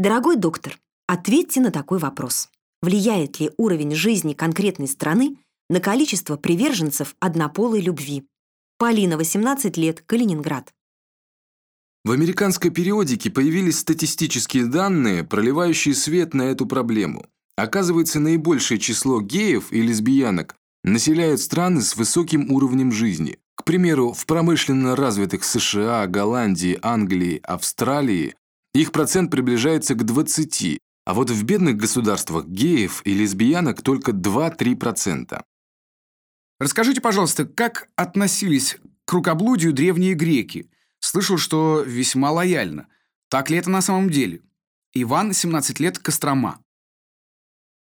Дорогой доктор, ответьте на такой вопрос. Влияет ли уровень жизни конкретной страны на количество приверженцев однополой любви? Полина, 18 лет, Калининград. В американской периодике появились статистические данные, проливающие свет на эту проблему. Оказывается, наибольшее число геев и лесбиянок населяют страны с высоким уровнем жизни. К примеру, в промышленно развитых США, Голландии, Англии, Австралии их процент приближается к 20, а вот в бедных государствах геев и лесбиянок только 2-3%. Расскажите, пожалуйста, как относились к рукоблудию древние греки? Слышал, что весьма лояльно. Так ли это на самом деле? Иван, 17 лет, Кострома.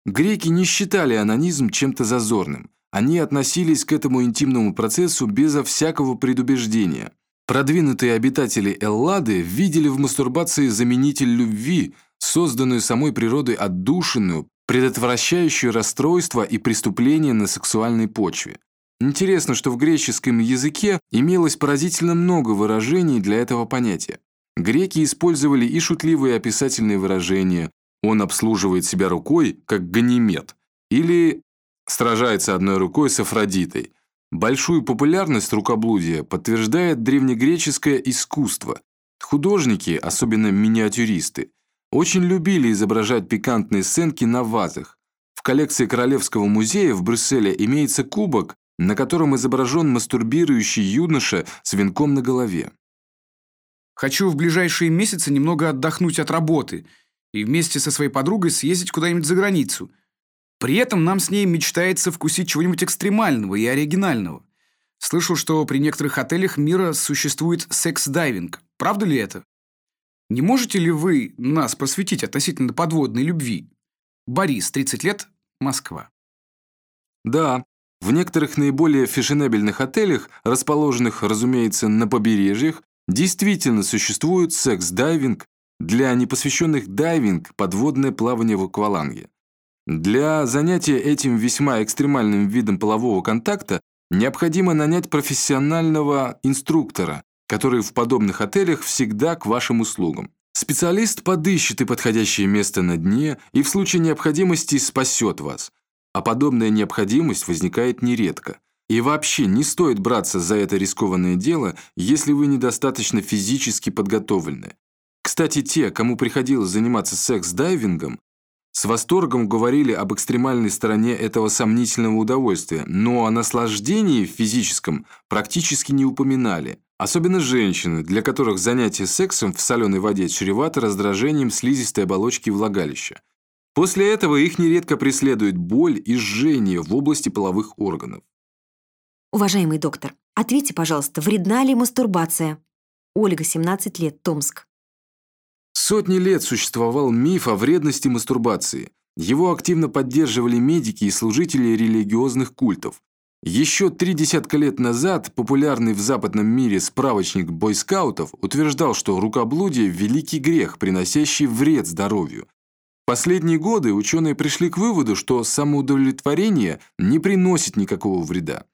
Греки не считали анонизм чем-то зазорным. Они относились к этому интимному процессу безо всякого предубеждения. Продвинутые обитатели Эллады видели в мастурбации заменитель любви, созданную самой природой отдушинную, предотвращающую расстройства и преступления на сексуальной почве. Интересно, что в греческом языке имелось поразительно много выражений для этого понятия. Греки использовали и шутливые описательные выражения «он обслуживает себя рукой, как Ганимед» или сражается одной рукой с Афродитой. Большую популярность рукоблудия подтверждает древнегреческое искусство. Художники, особенно миниатюристы, очень любили изображать пикантные сценки на вазах. В коллекции Королевского музея в Брюсселе имеется кубок, на котором изображен мастурбирующий юноша с венком на голове. Хочу в ближайшие месяцы немного отдохнуть от работы и вместе со своей подругой съездить куда-нибудь за границу – при этом нам с ней мечтается вкусить чего-нибудь экстремального и оригинального. Слышал, что при некоторых отелях мира существует секс-дайвинг. Правда ли это? Не можете ли вы нас просветить относительно подводной любви? Борис, 30 лет, Москва. Да, в некоторых наиболее фешенебельных отелях, расположенных, разумеется, на побережьях, действительно существует секс-дайвинг, для непосвященных дайвинг – подводное плавание в акваланге. Для занятия этим весьма экстремальным видом полового контакта необходимо нанять профессионального инструктора, который в подобных отелях всегда к вашим услугам. Специалист подыщет и подходящее место на дне и в случае необходимости спасет вас. А подобная необходимость возникает нередко. И вообще не стоит браться за это рискованное дело, если вы недостаточно физически подготовлены. Кстати, те, кому приходилось заниматься секс-дайвингом, с восторгом говорили об экстремальной стороне этого сомнительного удовольствия, но о наслаждении физическом практически не упоминали. Особенно женщины, для которых занятие сексом в соленой воде чревато раздражением слизистой оболочки влагалища. После этого их нередко преследует боль и жжение в области половых органов. Уважаемый доктор, ответьте, пожалуйста, вредна ли мастурбация? Ольга, 17 лет, Томск. Сотни лет существовал миф о вредности мастурбации. Его активно поддерживали медики и служители религиозных культов. Еще три десятка лет назад популярный в западном мире справочник бойскаутов утверждал, что рукоблудие – великий грех, приносящий вред здоровью. Последние годы ученые пришли к выводу, что самоудовлетворение не приносит никакого вреда.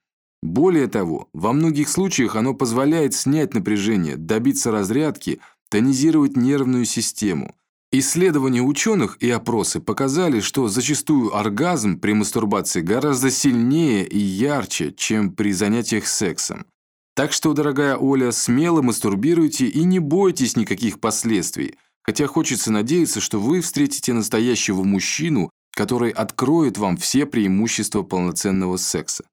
Более того, во многих случаях оно позволяет снять напряжение, добиться разрядки – тонизировать нервную систему. Исследования ученых и опросы показали, что зачастую оргазм при мастурбации гораздо сильнее и ярче, чем при занятиях сексом. Так что, дорогая Оля, смело мастурбируйте и не бойтесь никаких последствий, хотя хочется надеяться, что вы встретите настоящего мужчину, который откроет вам все преимущества полноценного секса.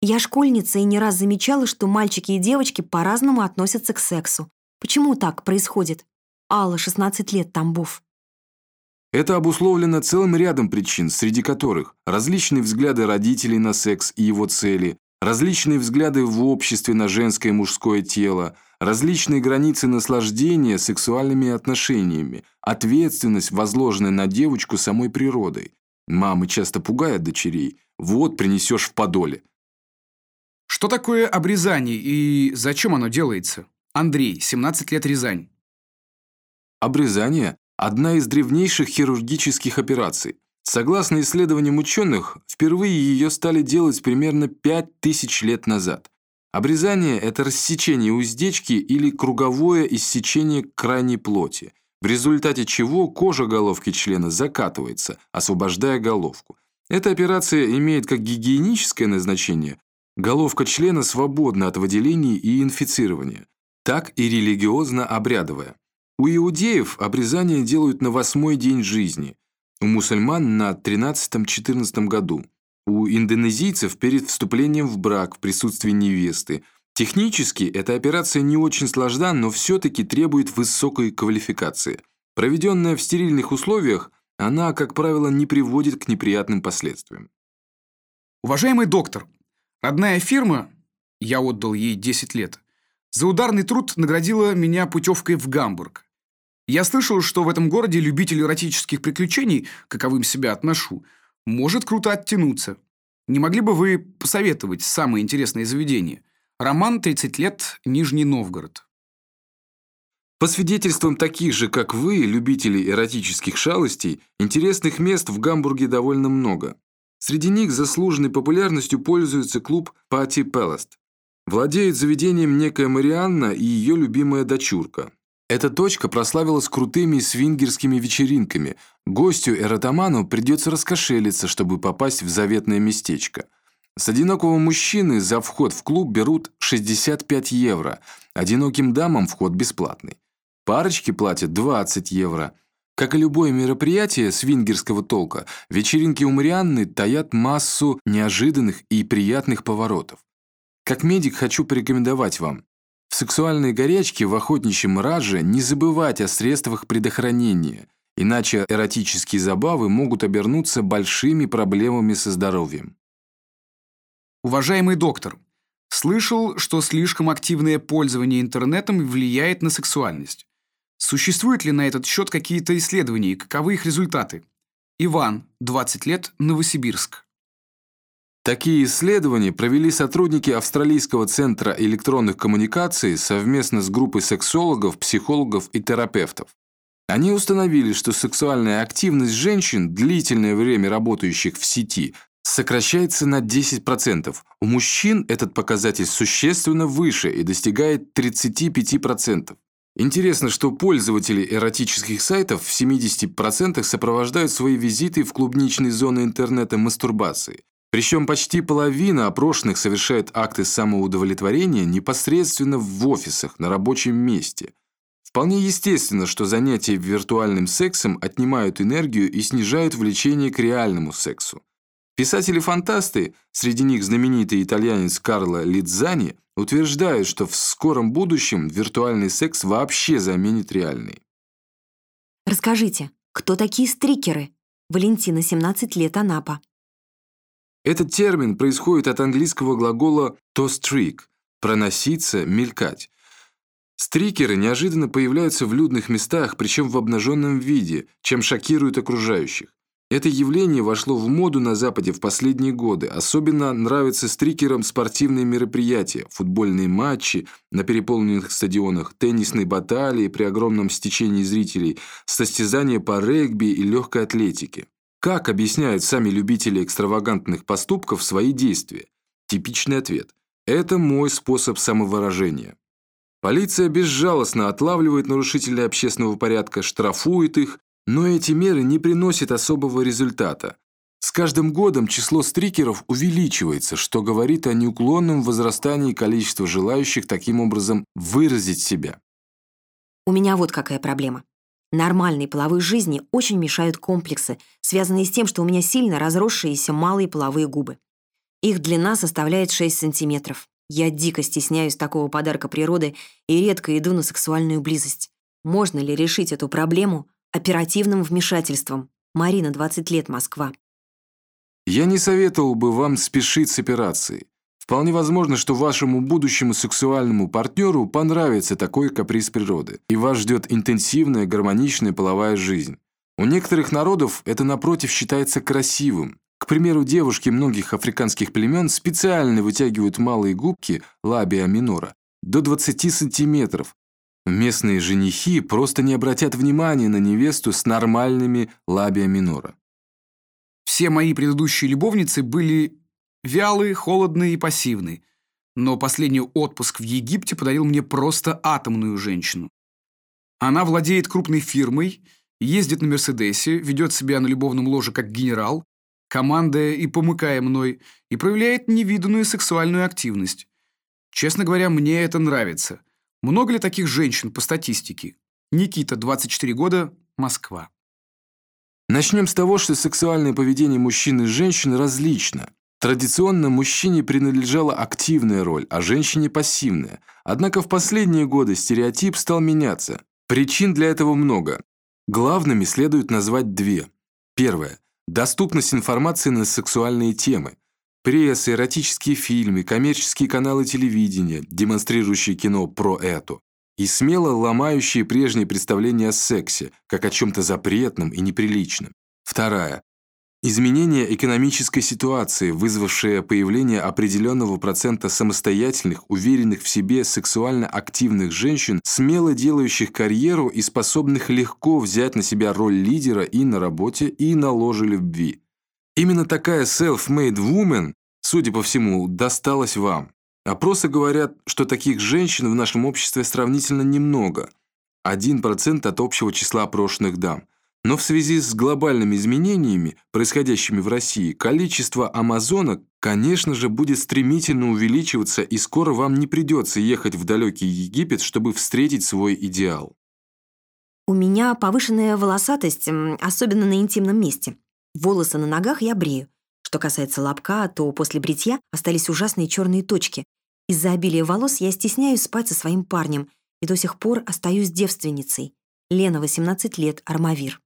Я школьница и не раз замечала, что мальчики и девочки по-разному относятся к сексу. Почему так происходит? Алла, 16 лет, Тамбов. Это обусловлено целым рядом причин, среди которых различные взгляды родителей на секс и его цели, различные взгляды в обществе на женское и мужское тело, различные границы наслаждения сексуальными отношениями, ответственность, возложенная на девочку самой природой. Мамы часто пугают дочерей. Вот принесешь в подоле. Что такое обрезание и зачем оно делается? Андрей, 17 лет, Рязань. Обрезание – одна из древнейших хирургических операций. Согласно исследованиям ученых, впервые ее стали делать примерно 5000 лет назад. Обрезание – это рассечение уздечки или круговое иссечение крайней плоти. в результате чего кожа головки члена закатывается, освобождая головку. Эта операция имеет как гигиеническое назначение, головка члена свободна от выделений и инфицирования, так и религиозно-обрядовая. У иудеев обрезание делают на восьмой день жизни, у мусульман на 13-14 году, у индонезийцев перед вступлением в брак в присутствии невесты. Технически эта операция не очень сложна, но все-таки требует высокой квалификации. Проведенная в стерильных условиях, она, как правило, не приводит к неприятным последствиям. Уважаемый доктор, родная фирма, я отдал ей 10 лет, за ударный труд наградила меня путевкой в Гамбург. Я слышал, что в этом городе любитель эротических приключений, каковым себя отношу, может круто оттянуться. Не могли бы вы посоветовать самое интересное заведение? Роман «30 лет. Нижний Новгород». По свидетельствам таких же, как вы, любителей эротических шалостей, интересных мест в Гамбурге довольно много. Среди них заслуженной популярностью пользуется клуб Party Palace. Владеет заведением некая Марианна и ее любимая дочурка. Эта точка прославилась крутыми свингерскими вечеринками. Гостю эротоману придется раскошелиться, чтобы попасть в заветное местечко. С одинокого мужчины за вход в клуб берут 65 евро. Одиноким дамам вход бесплатный. Парочки платят 20 евро. Как и любое мероприятие свингерского толка, вечеринки у Марианны таят массу неожиданных и приятных поворотов. Как медик хочу порекомендовать вам. В сексуальной горячке в охотничьем раже не забывать о средствах предохранения, иначе эротические забавы могут обернуться большими проблемами со здоровьем. Уважаемый доктор, слышал, что слишком активное пользование интернетом влияет на сексуальность. Существуют ли на этот счет какие-то исследования и каковы их результаты? Иван, 20 лет, Новосибирск. Такие исследования провели сотрудники Австралийского центра электронных коммуникаций совместно с группой сексологов, психологов и терапевтов. Они установили, что сексуальная активность женщин, длительное время работающих в сети, сокращается на 10%. У мужчин этот показатель существенно выше и достигает 35%. Интересно, что пользователи эротических сайтов в 70% сопровождают свои визиты в клубничные зоны интернета мастурбацией. Причем почти половина опрошенных совершает акты самоудовлетворения непосредственно в офисах, на рабочем месте. Вполне естественно, что занятия виртуальным сексом отнимают энергию и снижают влечение к реальному сексу. Писатели-фантасты, среди них знаменитый итальянец Карло Лидзани, утверждают, что в скором будущем виртуальный секс вообще заменит реальный. Расскажите, кто такие стрикеры? Валентина, 17 лет, Анапа. Этот термин происходит от английского глагола «to streak» – «проноситься», «мелькать». Стрикеры неожиданно появляются в людных местах, причем в обнаженном виде, чем шокируют окружающих. Это явление вошло в моду на Западе в последние годы. Особенно нравятся стрикерам спортивные мероприятия, футбольные матчи на переполненных стадионах, теннисные баталии при огромном стечении зрителей, состязания по регби и легкой атлетике. Как объясняют сами любители экстравагантных поступков свои действия? Типичный ответ – это мой способ самовыражения. Полиция безжалостно отлавливает нарушителей общественного порядка, штрафует их, но эти меры не приносят особого результата. С каждым годом число стрикеров увеличивается, что говорит о неуклонном возрастании количества желающих таким образом выразить себя. У меня вот какая проблема. Нормальной половой жизни очень мешают комплексы, связанные с тем, что у меня сильно разросшиеся малые половые губы. Их длина составляет 6 сантиметров. Я дико стесняюсь такого подарка природы и редко иду на сексуальную близость. Можно ли решить эту проблему оперативным вмешательством. Марина, 20 лет, Москва. Я не советовал бы вам спешить с операцией. Вполне возможно, что вашему будущему сексуальному партнеру понравится такой каприз природы, и вас ждет интенсивная гармоничная половая жизнь. У некоторых народов это, напротив, считается красивым. К примеру, девушки многих африканских племен специально вытягивают малые губки лабия минора до 20 сантиметров, Местные женихи просто не обратят внимания на невесту с нормальными лабия минора. Все мои предыдущие любовницы были вялые, холодные и пассивные. Но последний отпуск в Египте подарил мне просто атомную женщину. Она владеет крупной фирмой, ездит на Мерседесе, ведет себя на любовном ложе как генерал, командуя и помыкая мной, и проявляет невиданную сексуальную активность. Честно говоря, мне это нравится. Много ли таких женщин по статистике? Никита, 24 года, Москва. Начнем с того, что сексуальное поведение мужчин и женщин различно. Традиционно мужчине принадлежала активная роль, а женщине пассивная. Однако в последние годы стереотип стал меняться. Причин для этого много. Главными следует назвать две. Первое. Доступность информации на сексуальные темы. Пресса, эротические фильмы, коммерческие каналы телевидения, демонстрирующие кино про это. И смело ломающие прежние представления о сексе, как о чем-то запретном и неприличном. Вторая. Изменение экономической ситуации, вызвавшее появление определенного процента самостоятельных, уверенных в себе сексуально активных женщин, смело делающих карьеру и способных легко взять на себя роль лидера и на работе, и на ложе любви. Именно такая self-made woman, судя по всему, досталась вам. Опросы говорят, что таких женщин в нашем обществе сравнительно немного. 1% от общего числа опрошенных дам – но в связи с глобальными изменениями, происходящими в России, количество амазонок, конечно же, будет стремительно увеличиваться, и скоро вам не придется ехать в далекий Египет, чтобы встретить свой идеал. У меня повышенная волосатость, особенно на интимном месте. Волосы на ногах я брею. Что касается лобка, то после бритья остались ужасные черные точки. Из-за обилия волос я стесняюсь спать со своим парнем и до сих пор остаюсь девственницей. Лена, 18 лет, Армавир.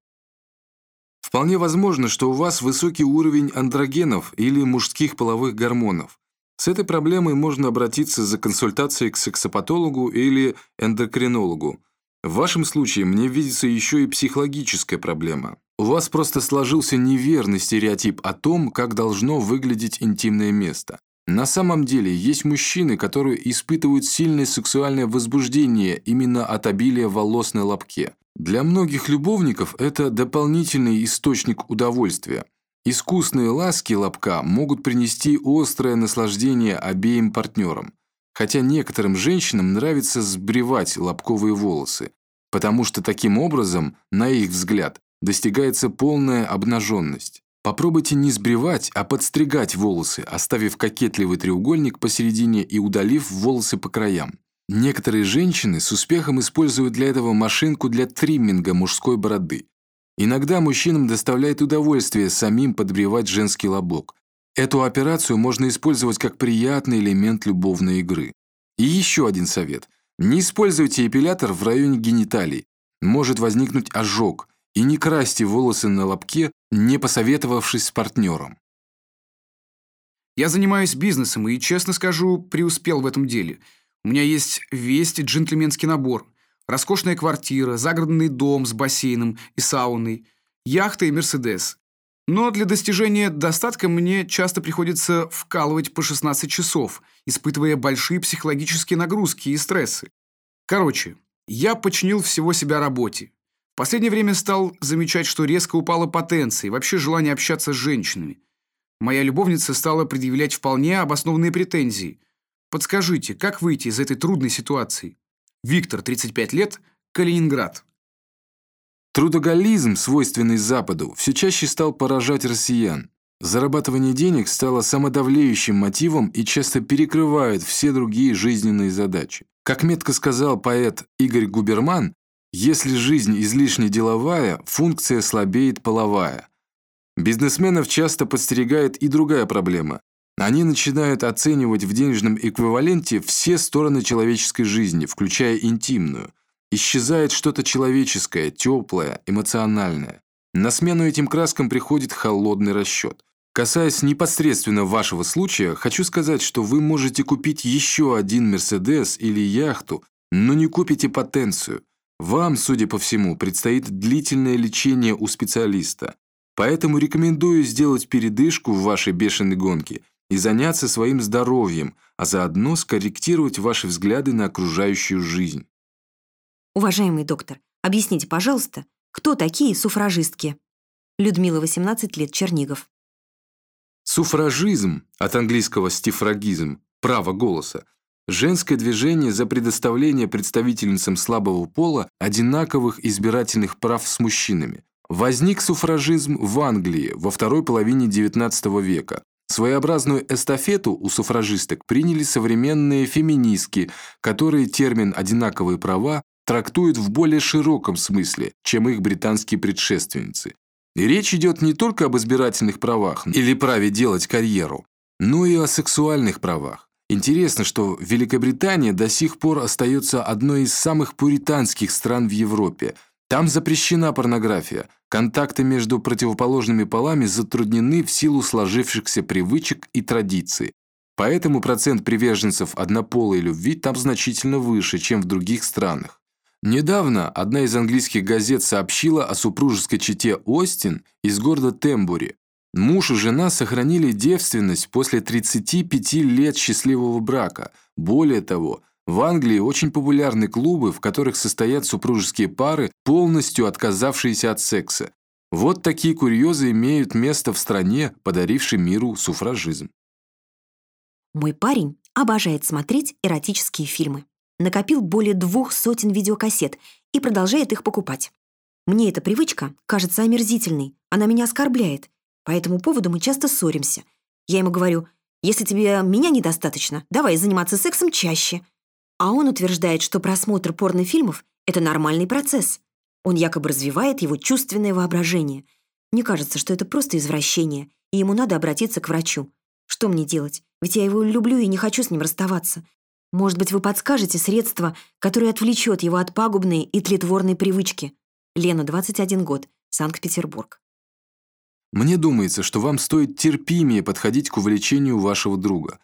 Вполне возможно, что у вас высокий уровень андрогенов или мужских половых гормонов. С этой проблемой можно обратиться за консультацией к сексопатологу или эндокринологу. В вашем случае мне видится еще и психологическая проблема. У вас просто сложился неверный стереотип о том, как должно выглядеть интимное место. На самом деле есть мужчины, которые испытывают сильное сексуальное возбуждение именно от обилия волос на лобке. Для многих любовников это дополнительный источник удовольствия. Искусные ласки лобка могут принести острое наслаждение обеим партнерам. Хотя некоторым женщинам нравится сбривать лобковые волосы, потому что таким образом, на их взгляд, достигается полная обнаженность. Попробуйте не сбривать, а подстригать волосы, оставив кокетливый треугольник посередине и удалив волосы по краям. Некоторые женщины с успехом используют для этого машинку для тримминга мужской бороды. Иногда мужчинам доставляет удовольствие самим подбривать женский лобок. Эту операцию можно использовать как приятный элемент любовной игры. И еще один совет. Не используйте эпилятор в районе гениталий. Может возникнуть ожог. И не красьте волосы на лобке, не посоветовавшись с партнером. Я занимаюсь бизнесом и, честно скажу, преуспел в этом деле – у меня есть весь джентльменский набор. Роскошная квартира, загородный дом с бассейном и сауной, яхта и Мерседес. Но для достижения достатка мне часто приходится вкалывать по 16 часов, испытывая большие психологические нагрузки и стрессы. Короче, я подчинил всего себя работе. В последнее время стал замечать, что резко упала потенция и вообще желание общаться с женщинами. Моя любовница стала предъявлять вполне обоснованные претензии – Подскажите, как выйти из этой трудной ситуации? Виктор, 35 лет, Калининград. Трудоголизм, свойственный Западу, все чаще стал поражать россиян. Зарабатывание денег стало самодавлеющим мотивом и часто перекрывает все другие жизненные задачи. Как метко сказал поэт Игорь Губерман, если жизнь излишне деловая, функция слабеет половая. Бизнесменов часто подстерегает и другая проблема они начинают оценивать в денежном эквиваленте все стороны человеческой жизни, включая интимную. Исчезает что-то человеческое, теплое, эмоциональное. На смену этим краскам приходит холодный расчет. Касаясь непосредственно вашего случая, хочу сказать, что вы можете купить еще один Мерседес или яхту, но не купите потенцию. Вам, судя по всему, предстоит длительное лечение у специалиста. Поэтому рекомендую сделать передышку в вашей бешеной гонке – и заняться своим здоровьем, а заодно скорректировать ваши взгляды на окружающую жизнь. Уважаемый доктор, объясните, пожалуйста, кто такие суфражистки? Людмила, 18 лет, Чернигов. Суфражизм, от английского стифрагизм, право голоса, Женское движение за предоставление представительницам слабого пола одинаковых избирательных прав с мужчинами. Возник суфражизм в Англии во второй половине XIX века. Своеобразную эстафету у суфражисток приняли современные феминистки, которые термин «одинаковые права» трактуют в более широком смысле, чем их британские предшественницы. И речь идет не только об избирательных правах или праве делать карьеру, но и о сексуальных правах. Интересно, что Великобритания до сих пор остается одной из самых пуританских стран в Европе. Там запрещена порнография. Контакты между противоположными полами затруднены в силу сложившихся привычек и традиций. Поэтому процент приверженцев однополой любви там значительно выше, чем в других странах. Недавно одна из английских газет сообщила о супружеской чете Остин из города Тембури, Муж и жена сохранили девственность после 35 лет счастливого брака. Более того, в Англии очень популярны клубы, в которых состоят супружеские пары, полностью отказавшиеся от секса. Вот такие курьезы имеют место в стране, подарившей миру суфражизм. Мой парень обожает смотреть эротические фильмы. Накопил более двух сотен видеокассет и продолжает их покупать. Мне эта привычка кажется омерзительной, она меня оскорбляет. По этому поводу мы часто ссоримся. Я ему говорю, если тебе меня недостаточно, давай заниматься сексом чаще. А он утверждает, что просмотр порнофильмов — это нормальный процесс. Он якобы развивает его чувственное воображение. Мне кажется, что это просто извращение, и ему надо обратиться к врачу. Что мне делать? Ведь я его люблю и не хочу с ним расставаться. Может быть, вы подскажете средство, которое отвлечет его от пагубной и тлетворной привычки? Лена, 21 год, Санкт-Петербург. Мне думается, что вам стоит терпимее подходить к увлечению вашего друга.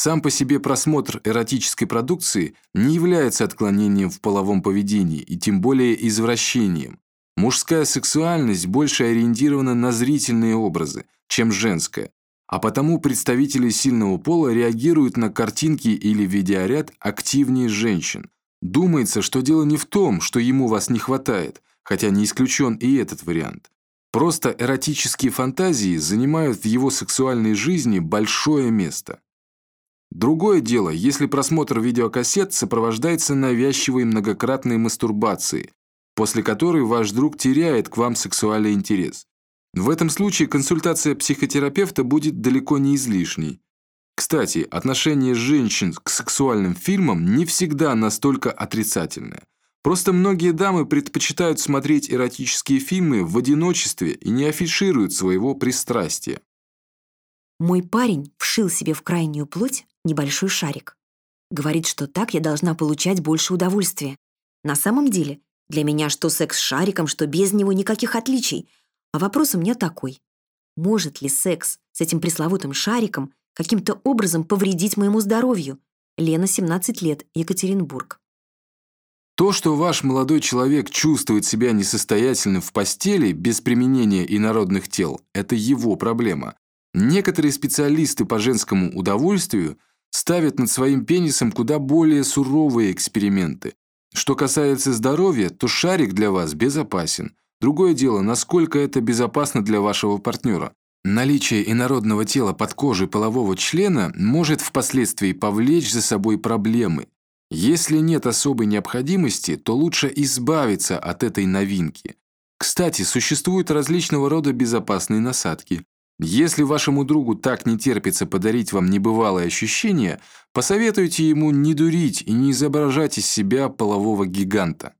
Сам по себе просмотр эротической продукции не является отклонением в половом поведении и тем более извращением. Мужская сексуальность больше ориентирована на зрительные образы, чем женская, а потому представители сильного пола реагируют на картинки или видеоряд активнее женщин. Думается, что дело не в том, что ему вас не хватает, хотя не исключен и этот вариант. Просто эротические фантазии занимают в его сексуальной жизни большое место. Другое дело, если просмотр видеокассет сопровождается навязчивой многократной мастурбацией, после которой ваш друг теряет к вам сексуальный интерес. В этом случае консультация психотерапевта будет далеко не излишней. Кстати, отношение женщин к сексуальным фильмам не всегда настолько отрицательное. Просто многие дамы предпочитают смотреть эротические фильмы в одиночестве и не афишируют своего пристрастия. Мой парень вшил себе в крайнюю плоть небольшой шарик. Говорит, что так я должна получать больше удовольствия. На самом деле, для меня что секс с шариком, что без него никаких отличий. А вопрос у меня такой. Может ли секс с этим пресловутым шариком каким-то образом повредить моему здоровью? Лена, 17 лет, Екатеринбург. То, что ваш молодой человек чувствует себя несостоятельным в постели без применения инородных тел, это его проблема. Некоторые специалисты по женскому удовольствию ставят над своим пенисом куда более суровые эксперименты. Что касается здоровья, то шарик для вас безопасен. Другое дело, насколько это безопасно для вашего партнера. Наличие инородного тела под кожей полового члена может впоследствии повлечь за собой проблемы. Если нет особой необходимости, то лучше избавиться от этой новинки. Кстати, существуют различного рода безопасные насадки. Если вашему другу так не терпится подарить вам небывалое ощущение, посоветуйте ему не дурить и не изображать из себя полового гиганта.